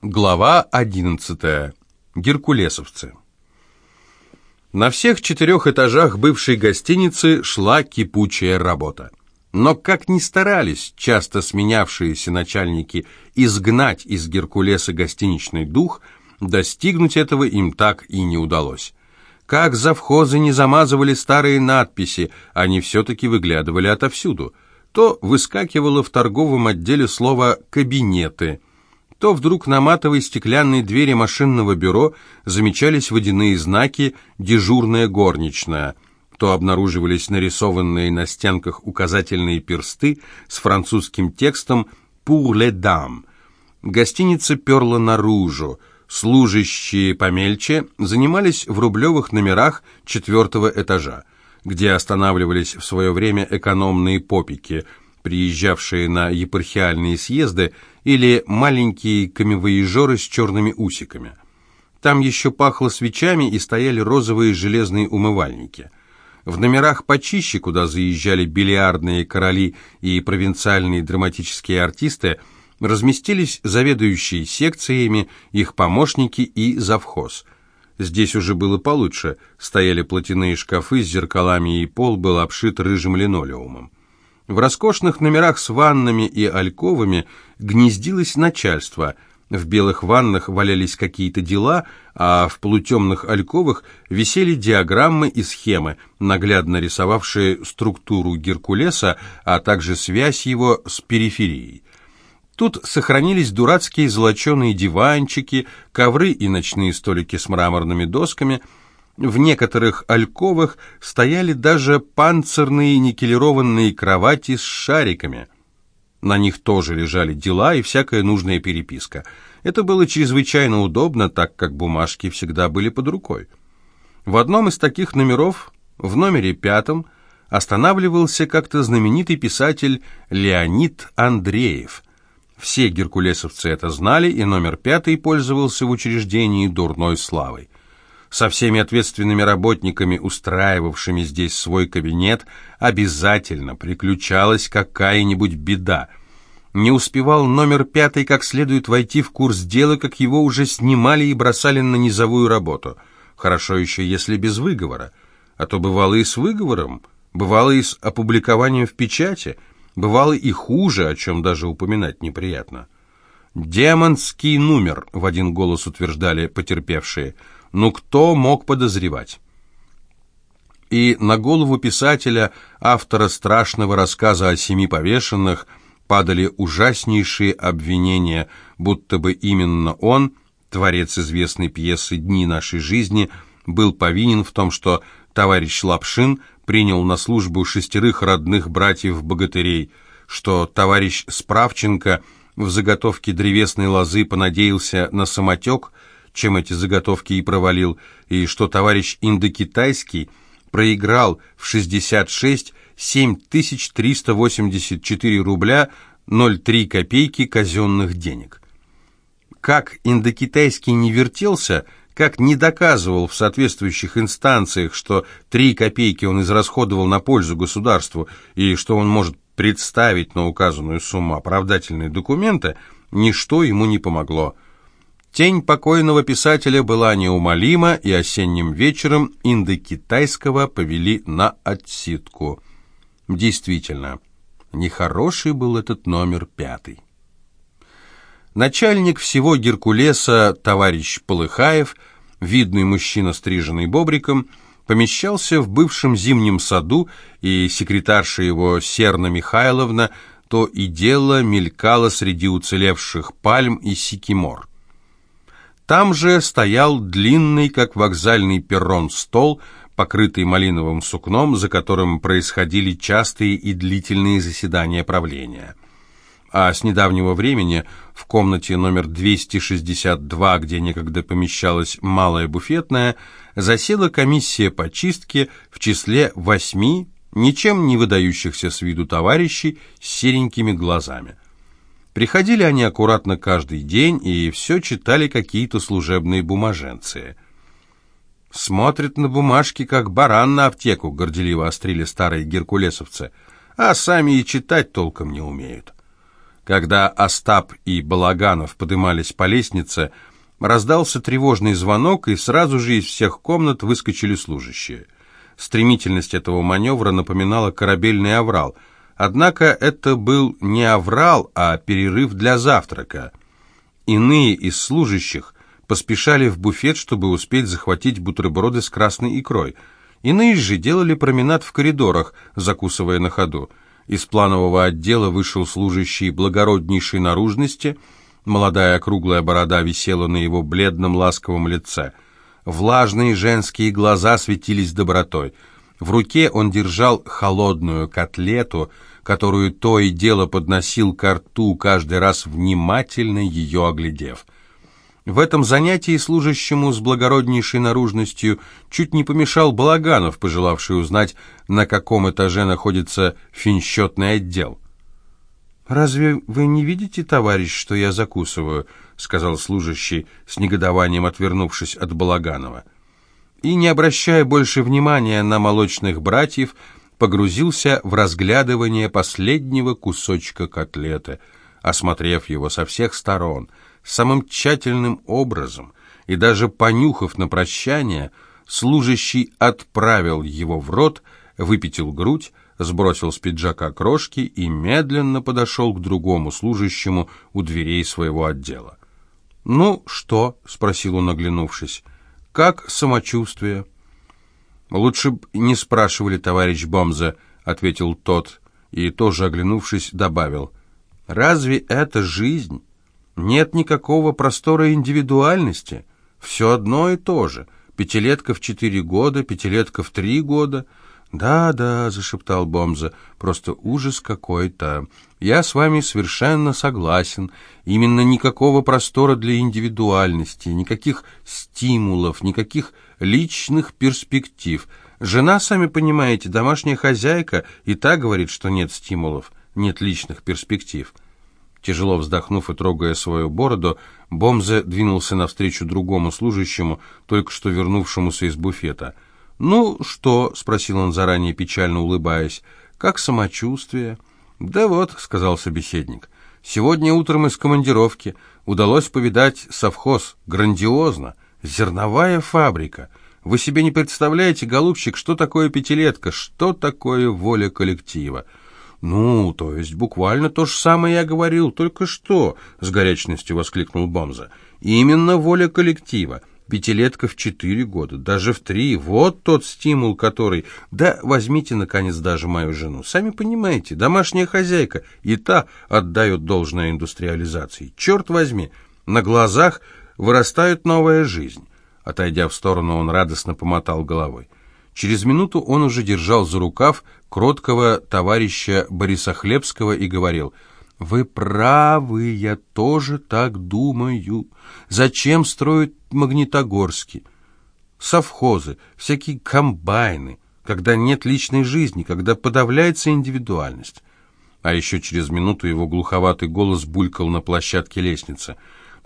Глава 11. Геркулесовцы. На всех четырех этажах бывшей гостиницы шла кипучая работа. Но как ни старались часто сменявшиеся начальники изгнать из Геркулеса гостиничный дух, достигнуть этого им так и не удалось. Как завхозы не замазывали старые надписи, они все-таки выглядывали отовсюду. То выскакивало в торговом отделе слово «кабинеты», то вдруг на матовой стеклянной двери машинного бюро замечались водяные знаки «дежурная горничная», то обнаруживались нарисованные на стенках указательные персты с французским текстом «Pour les dames». Гостиница перла наружу, служащие помельче занимались в рублевых номерах четвертого этажа, где останавливались в свое время экономные попики – приезжавшие на епархиальные съезды, или маленькие камевоежоры с черными усиками. Там еще пахло свечами и стояли розовые железные умывальники. В номерах почище, куда заезжали бильярдные короли и провинциальные драматические артисты, разместились заведующие секциями, их помощники и завхоз. Здесь уже было получше, стояли платяные шкафы с зеркалами, и пол был обшит рыжим линолеумом. В роскошных номерах с ваннами и альковами гнездилось начальство. В белых ваннах валялись какие-то дела, а в полутемных альковах висели диаграммы и схемы, наглядно рисовавшие структуру Геркулеса, а также связь его с периферией. Тут сохранились дурацкие золоченые диванчики, ковры и ночные столики с мраморными досками – в некоторых альковах стояли даже панцирные никелированные кровати с шариками. На них тоже лежали дела и всякая нужная переписка. Это было чрезвычайно удобно, так как бумажки всегда были под рукой. В одном из таких номеров, в номере пятом, останавливался как-то знаменитый писатель Леонид Андреев. Все геркулесовцы это знали, и номер пятый пользовался в учреждении дурной славой со всеми ответственными работниками, устраивавшими здесь свой кабинет, обязательно приключалась какая-нибудь беда. Не успевал номер пятый как следует войти в курс дела, как его уже снимали и бросали на низовую работу. Хорошо еще, если без выговора. А то бывало и с выговором, бывало и с опубликованием в печати, бывало и хуже, о чем даже упоминать неприятно. «Демонский номер», — в один голос утверждали потерпевшие — ну кто мог подозревать? И на голову писателя, автора страшного рассказа о семи повешенных, падали ужаснейшие обвинения, будто бы именно он, творец известной пьесы «Дни нашей жизни», был повинен в том, что товарищ Лапшин принял на службу шестерых родных братьев-богатырей, что товарищ Справченко в заготовке древесной лозы понадеялся на самотек – чем эти заготовки и провалил, и что товарищ Индокитайский проиграл в 66 7384 рубля 0,3 копейки казенных денег. Как Индокитайский не вертелся, как не доказывал в соответствующих инстанциях, что 3 копейки он израсходовал на пользу государству и что он может представить на указанную сумму оправдательные документы, ничто ему не помогло. Тень покойного писателя была неумолима, и осенним вечером индокитайского повели на отсидку. Действительно, нехороший был этот номер пятый. Начальник всего Геркулеса, товарищ Полыхаев, видный мужчина, стриженный бобриком, помещался в бывшем зимнем саду, и секретарша его Серна Михайловна то и дело мелькала среди уцелевших пальм и сикимор. Там же стоял длинный, как вокзальный перрон, стол, покрытый малиновым сукном, за которым происходили частые и длительные заседания правления. А с недавнего времени в комнате номер 262, где некогда помещалась малая буфетная, засела комиссия по чистке в числе восьми ничем не выдающихся с виду товарищей с серенькими глазами. Приходили они аккуратно каждый день и все читали какие-то служебные бумаженцы. «Смотрят на бумажки, как баран на аптеку», — горделиво острили старые геркулесовцы, «а сами и читать толком не умеют». Когда Остап и Балаганов подымались по лестнице, раздался тревожный звонок, и сразу же из всех комнат выскочили служащие. Стремительность этого маневра напоминала корабельный аврал. Однако это был не аврал, а перерыв для завтрака. Иные из служащих поспешали в буфет, чтобы успеть захватить бутерброды с красной икрой. Иные же делали променад в коридорах, закусывая на ходу. Из планового отдела вышел служащий благороднейшей наружности. Молодая округлая борода висела на его бледном ласковом лице. Влажные женские глаза светились добротой. В руке он держал холодную котлету, которую то и дело подносил к рту, каждый раз внимательно ее оглядев. В этом занятии служащему с благороднейшей наружностью чуть не помешал Балаганов, пожелавший узнать, на каком этаже находится финсчетный отдел. «Разве вы не видите, товарищ, что я закусываю?» — сказал служащий, с негодованием отвернувшись от Балаганова. И, не обращая больше внимания на молочных братьев, погрузился в разглядывание последнего кусочка котлеты, осмотрев его со всех сторон — самым тщательным образом, и даже понюхав на прощание, служащий отправил его в рот, выпятил грудь, сбросил с пиджака крошки и медленно подошел к другому служащему у дверей своего отдела. «Ну, что?» — спросил он, оглянувшись. «Как самочувствие?» «Лучше б не спрашивали, товарищ Бомза», — ответил тот, и тоже, оглянувшись, добавил. «Разве это жизнь?» Нет никакого простора индивидуальности. Все одно и то же. Пятилетка в четыре года, пятилетка в три года. «Да, да», — зашептал Бомза, — «просто ужас какой-то. Я с вами совершенно согласен. Именно никакого простора для индивидуальности, никаких стимулов, никаких личных перспектив. Жена, сами понимаете, домашняя хозяйка, и та говорит, что нет стимулов, нет личных перспектив». Тяжело вздохнув и трогая свою бороду, Бомзе двинулся навстречу другому служащему, только что вернувшемуся из буфета. «Ну что?» — спросил он заранее, печально улыбаясь. «Как самочувствие?» «Да вот», — сказал собеседник, — «сегодня утром из командировки удалось повидать совхоз. Грандиозно. Зерновая фабрика. Вы себе не представляете, голубчик, что такое пятилетка, что такое воля коллектива?» «Ну, то есть буквально то же самое я говорил только что», — с горячностью воскликнул Бомза. «Именно воля коллектива. Пятилетка в четыре года, даже в три. Вот тот стимул, который... Да возьмите, наконец, даже мою жену. Сами понимаете, домашняя хозяйка, и та отдает должное индустриализации. Черт возьми, на глазах вырастает новая жизнь». Отойдя в сторону, он радостно помотал головой. Через минуту он уже держал за рукав кроткого товарища Бориса Хлебского и говорил, «Вы правы, я тоже так думаю. Зачем строить Магнитогорский? Совхозы, всякие комбайны, когда нет личной жизни, когда подавляется индивидуальность». А еще через минуту его глуховатый голос булькал на площадке лестницы.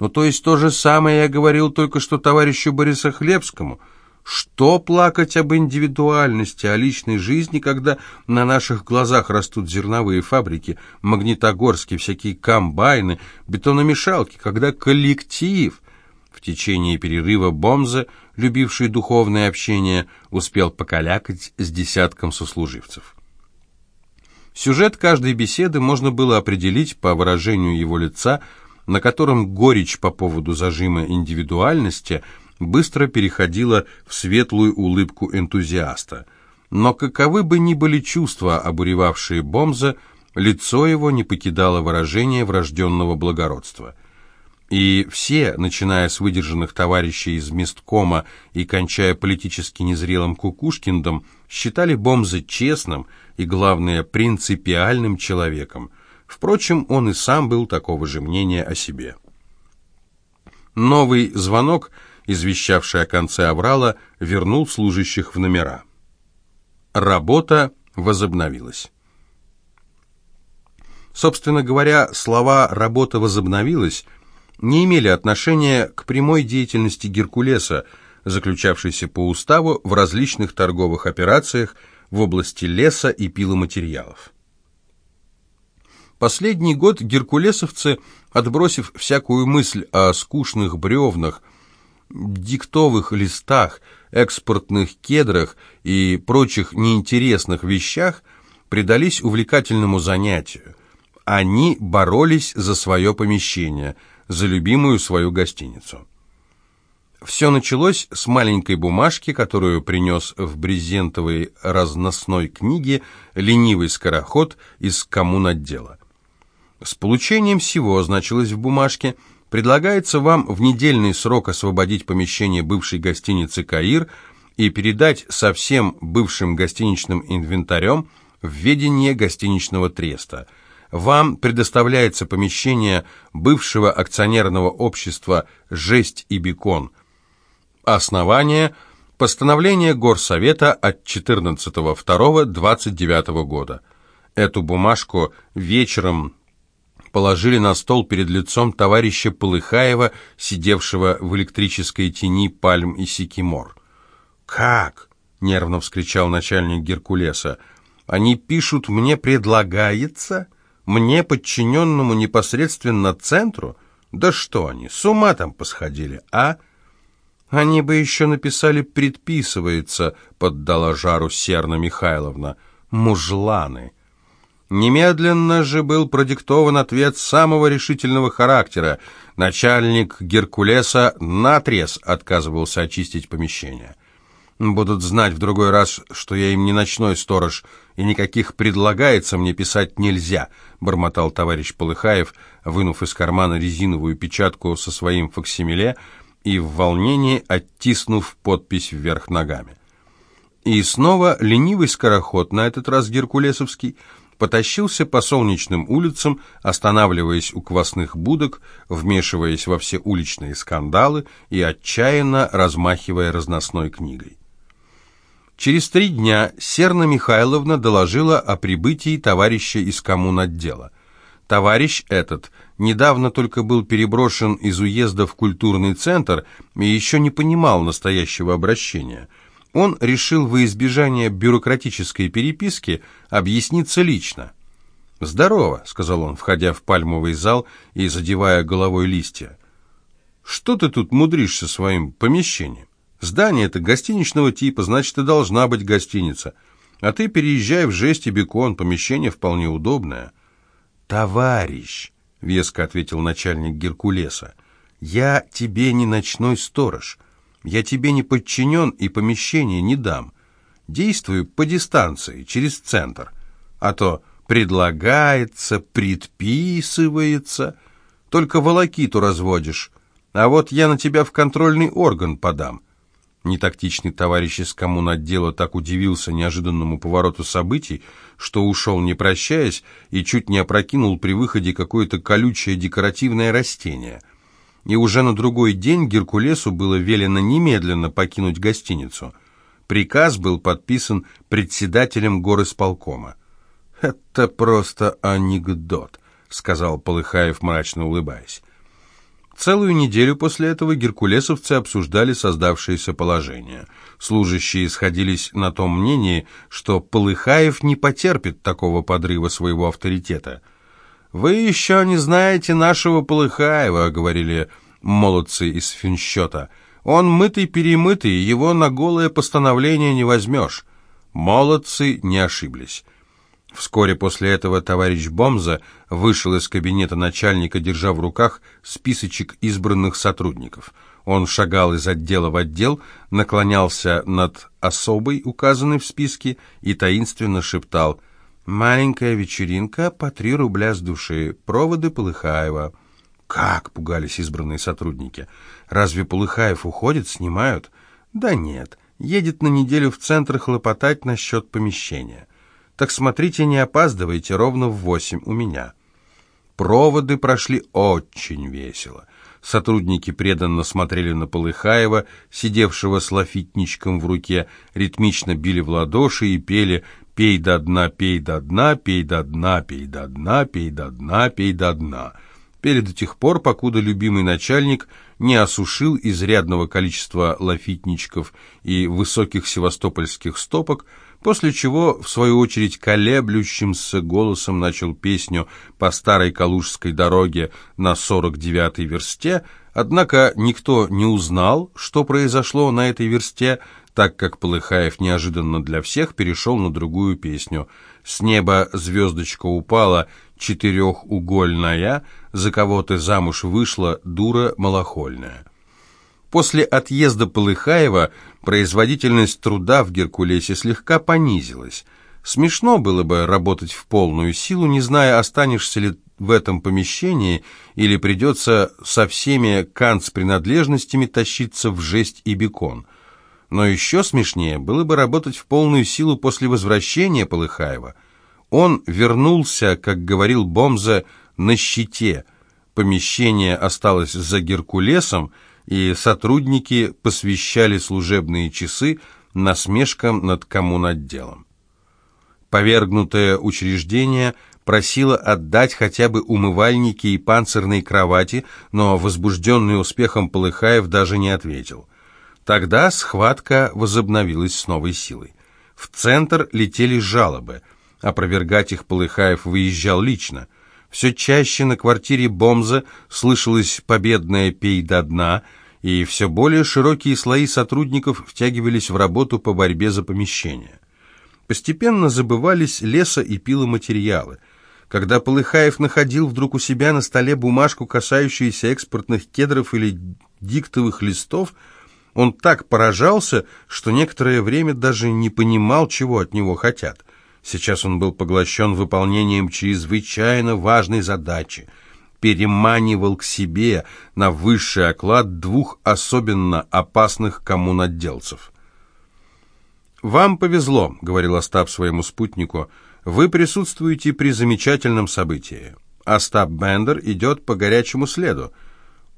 «Ну, то есть то же самое я говорил только что товарищу Борису Хлебскому». Что плакать об индивидуальности, о личной жизни, когда на наших глазах растут зерновые фабрики, магнитогорские всякие комбайны, бетономешалки, когда коллектив... В течение перерыва Бомза, любивший духовное общение, успел покалякать с десятком сослуживцев. Сюжет каждой беседы можно было определить по выражению его лица, на котором горечь по поводу зажима индивидуальности – быстро переходила в светлую улыбку энтузиаста. Но каковы бы ни были чувства, обуревавшие Бомза, лицо его не покидало выражение врожденного благородства. И все, начиная с выдержанных товарищей из месткома и кончая политически незрелым Кукушкиндом, считали Бомза честным и, главное, принципиальным человеком. Впрочем, он и сам был такого же мнения о себе. Новый звонок – извещавший о конце аврала, вернул служащих в номера. Работа возобновилась. Собственно говоря, слова «работа возобновилась» не имели отношения к прямой деятельности Геркулеса, заключавшейся по уставу в различных торговых операциях в области леса и пиломатериалов. Последний год геркулесовцы, отбросив всякую мысль о скучных бревнах, диктовых листах, экспортных кедрах и прочих неинтересных вещах, предались увлекательному занятию. Они боролись за свое помещение, за любимую свою гостиницу. Все началось с маленькой бумажки, которую принес в брезентовой разносной книге ленивый скороход из коммунотдела. С получением всего, значилось в бумажке, предлагается вам в недельный срок освободить помещение бывшей гостиницы «Каир» и передать со всем бывшим гостиничным инвентарем в ведение гостиничного треста. Вам предоставляется помещение бывшего акционерного общества «Жесть и бекон». Основание – постановление Горсовета от 14.02.29 года. Эту бумажку вечером положили на стол перед лицом товарища Полыхаева, сидевшего в электрической тени пальм и сикимор. «Как?» — нервно вскричал начальник Геркулеса. «Они пишут, мне предлагается? Мне, подчиненному непосредственно центру? Да что они, с ума там посходили, а?» «Они бы еще написали «предписывается», — поддала жару Серна Михайловна. «Мужланы!» Немедленно же был продиктован ответ самого решительного характера. Начальник Геркулеса наотрез отказывался очистить помещение. «Будут знать в другой раз, что я им не ночной сторож, и никаких предлагается мне писать нельзя», бормотал товарищ Полыхаев, вынув из кармана резиновую печатку со своим факсимиле и в волнении оттиснув подпись вверх ногами. И снова ленивый скороход, на этот раз геркулесовский, потащился по солнечным улицам, останавливаясь у квасных будок, вмешиваясь во все уличные скандалы и отчаянно размахивая разносной книгой. Через три дня Серна Михайловна доложила о прибытии товарища из коммунотдела. Товарищ этот недавно только был переброшен из уезда в культурный центр и еще не понимал настоящего обращения – он решил во избежание бюрократической переписки объясниться лично. «Здорово», — сказал он, входя в пальмовый зал и задевая головой листья. «Что ты тут мудришься своим помещением? Здание это гостиничного типа, значит, и должна быть гостиница. А ты переезжай в жесть и бекон, помещение вполне удобное». «Товарищ», — веско ответил начальник Геркулеса, — «я тебе не ночной сторож». Я тебе не подчинен и помещение не дам. Действую по дистанции, через центр. А то предлагается, предписывается. Только волокиту разводишь. А вот я на тебя в контрольный орган подам. Нетактичный товарищ из коммунотдела так удивился неожиданному повороту событий, что ушел не прощаясь и чуть не опрокинул при выходе какое-то колючее декоративное растение – и уже на другой день Геркулесу было велено немедленно покинуть гостиницу. Приказ был подписан председателем горосполкома. «Это просто анекдот», — сказал Полыхаев, мрачно улыбаясь. Целую неделю после этого геркулесовцы обсуждали создавшееся положение. Служащие сходились на том мнении, что Полыхаев не потерпит такого подрыва своего авторитета — «Вы еще не знаете нашего Полыхаева», — говорили молодцы из финсчета. «Он мытый-перемытый, его на голое постановление не возьмешь». Молодцы не ошиблись. Вскоре после этого товарищ Бомза вышел из кабинета начальника, держа в руках списочек избранных сотрудников. Он шагал из отдела в отдел, наклонялся над особой, указанной в списке, и таинственно шептал — Маленькая вечеринка по три рубля с души. Проводы Полыхаева. Как пугались избранные сотрудники. Разве Полыхаев уходит, снимают? Да нет, едет на неделю в центр хлопотать насчет помещения. Так смотрите, не опаздывайте, ровно в восемь у меня. Проводы прошли очень весело. Сотрудники преданно смотрели на Полыхаева, сидевшего с лафитничком в руке, ритмично били в ладоши и пели Пей до дна, пей до дна, пей до дна, пей до дна, пей до дна, пей до дна. Пели до тех пор, покуда любимый начальник не осушил изрядного количества лафитничков и высоких севастопольских стопок, после чего, в свою очередь, колеблющимся голосом начал песню по старой Калужской дороге на 49-й версте, однако никто не узнал, что произошло на этой версте, так как Полыхаев неожиданно для всех перешел на другую песню. «С неба звездочка упала, четырехугольная, за кого ты замуж вышла, дура малохольная». После отъезда Полыхаева производительность труда в Геркулесе слегка понизилась. Смешно было бы работать в полную силу, не зная, останешься ли в этом помещении или придется со всеми канц-принадлежностями тащиться в жесть и бекон. Но еще смешнее было бы работать в полную силу после возвращения Полыхаева. Он вернулся, как говорил Бомза, на щите. Помещение осталось за Геркулесом, и сотрудники посвящали служебные часы насмешкам над коммунотделом. Повергнутое учреждение просило отдать хотя бы умывальники и панцирные кровати, но возбужденный успехом Полыхаев даже не ответил. Тогда схватка возобновилась с новой силой. В центр летели жалобы. Опровергать их Полыхаев выезжал лично. Все чаще на квартире Бомза слышалось победное «пей до дна», и все более широкие слои сотрудников втягивались в работу по борьбе за помещение. Постепенно забывались леса и пиломатериалы. Когда Полыхаев находил вдруг у себя на столе бумажку, касающуюся экспортных кедров или диктовых листов, он так поражался, что некоторое время даже не понимал, чего от него хотят – Сейчас он был поглощен выполнением чрезвычайно важной задачи. Переманивал к себе на высший оклад двух особенно опасных коммунотделцев. «Вам повезло», — говорил Остап своему спутнику, — «вы присутствуете при замечательном событии. Остап Бендер идет по горячему следу.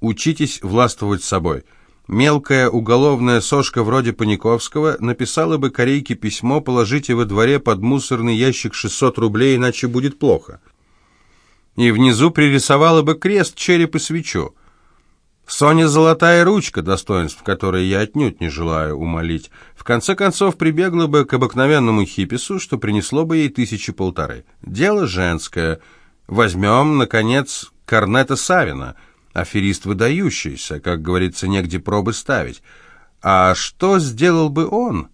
Учитесь властвовать собой». Мелкая уголовная сошка вроде Паниковского написала бы корейке письмо «Положите во дворе под мусорный ящик 600 рублей, иначе будет плохо». И внизу пририсовала бы крест, череп и свечу. Соня золотая ручка, достоинств которой я отнюдь не желаю умолить, в конце концов прибегла бы к обыкновенному хипису, что принесло бы ей тысячи полторы. Дело женское. Возьмем, наконец, Корнета Савина — аферист выдающийся, как говорится, негде пробы ставить. А что сделал бы он?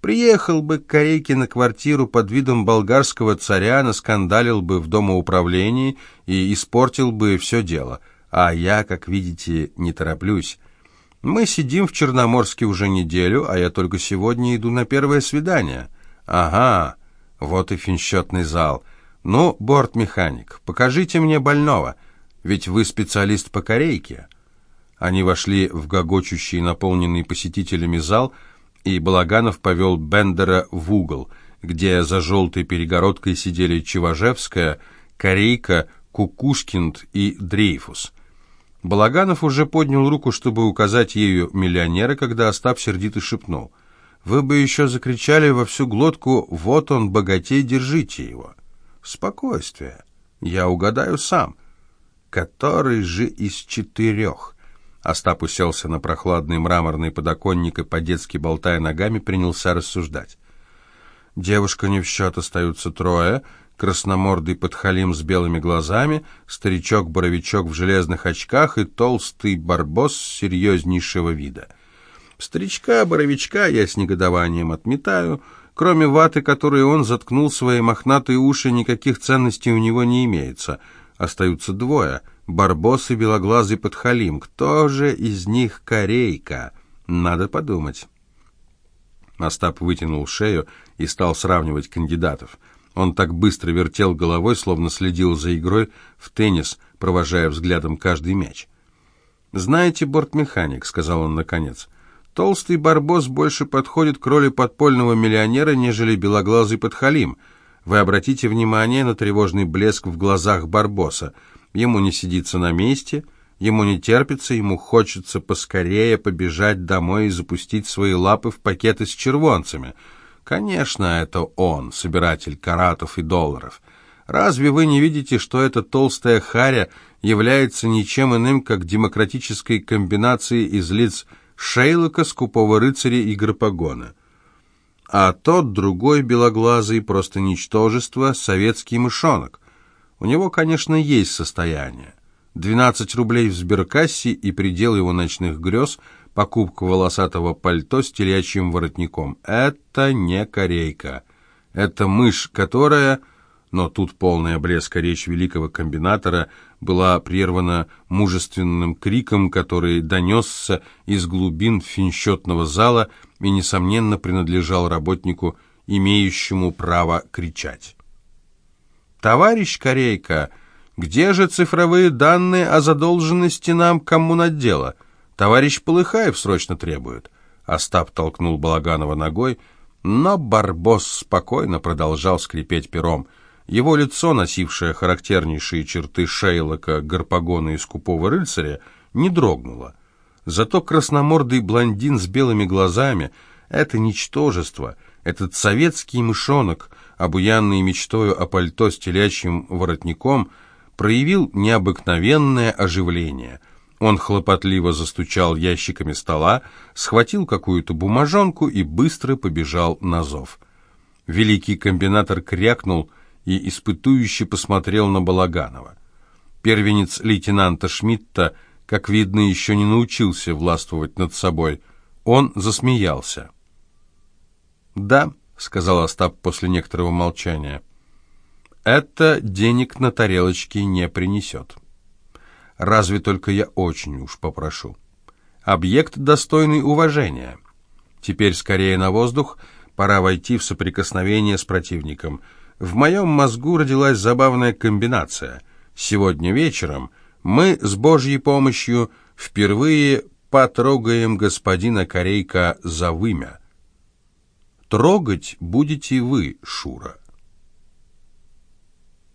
Приехал бы к Корейке на квартиру под видом болгарского царя, наскандалил бы в домоуправлении и испортил бы все дело. А я, как видите, не тороплюсь. Мы сидим в Черноморске уже неделю, а я только сегодня иду на первое свидание. Ага, вот и финсчетный зал. Ну, бортмеханик, покажите мне больного. Ведь вы специалист по корейке». Они вошли в гогочущий, наполненный посетителями зал, и Балаганов повел Бендера в угол, где за желтой перегородкой сидели Чеважевская, Корейка, Кукушкинд и Дрейфус. Балаганов уже поднял руку, чтобы указать ею миллионера, когда Остап сердито шепнул. «Вы бы еще закричали во всю глотку «Вот он, богатей, держите его!» «Спокойствие. Я угадаю сам. Который же из четырех? Остап уселся на прохладный мраморный подоконник и, по-детски болтая ногами, принялся рассуждать. Девушка не в счет, остаются трое. Красномордый подхалим с белыми глазами, старичок-боровичок в железных очках и толстый барбос серьезнейшего вида. Старичка-боровичка я с негодованием отметаю. Кроме ваты, которой он заткнул свои мохнатые уши, никаких ценностей у него не имеется — Остаются двое — Барбос и белоглазый подхалим. Кто же из них корейка? Надо подумать. Остап вытянул шею и стал сравнивать кандидатов. Он так быстро вертел головой, словно следил за игрой в теннис, провожая взглядом каждый мяч. «Знаете, бортмеханик», — сказал он наконец, — «толстый барбос больше подходит к роли подпольного миллионера, нежели белоглазый подхалим. Вы обратите внимание на тревожный блеск в глазах Барбоса. Ему не сидится на месте, ему не терпится, ему хочется поскорее побежать домой и запустить свои лапы в пакеты с червонцами. Конечно, это он, собиратель каратов и долларов. Разве вы не видите, что эта толстая харя является ничем иным, как демократической комбинацией из лиц Шейлока, скупого рыцаря и Гарпагона? А тот другой белоглазый просто ничтожество, советский мышонок. У него, конечно, есть состояние. 12 рублей в сберкассе и предел его ночных грез – покупка волосатого пальто с телячьим воротником. Это не корейка. Это мышь, которая... Но тут полная блеска речь великого комбинатора была прервана мужественным криком, который донесся из глубин финсчетного зала и, несомненно, принадлежал работнику, имеющему право кричать. «Товарищ Корейка, где же цифровые данные о задолженности нам коммунотдела? Товарищ Полыхаев срочно требует». Остап толкнул Балаганова ногой, но Барбос спокойно продолжал скрипеть пером. Его лицо, носившее характернейшие черты Шейлока, Гарпагона и скупого рыцаря, не дрогнуло. Зато красномордый блондин с белыми глазами — это ничтожество, этот советский мышонок, обуянный мечтою о пальто с телячьим воротником, проявил необыкновенное оживление — он хлопотливо застучал ящиками стола, схватил какую-то бумажонку и быстро побежал на зов. Великий комбинатор крякнул и испытующе посмотрел на Балаганова. Первенец лейтенанта Шмидта, как видно, еще не научился властвовать над собой. Он засмеялся. «Да», — сказал Остап после некоторого молчания, — «это денег на тарелочке не принесет». Разве только я очень уж попрошу. Объект достойный уважения. Теперь скорее на воздух, пора войти в соприкосновение с противником. В моем мозгу родилась забавная комбинация. Сегодня вечером мы с Божьей помощью впервые потрогаем господина Корейка за вымя. Трогать будете вы, Шура.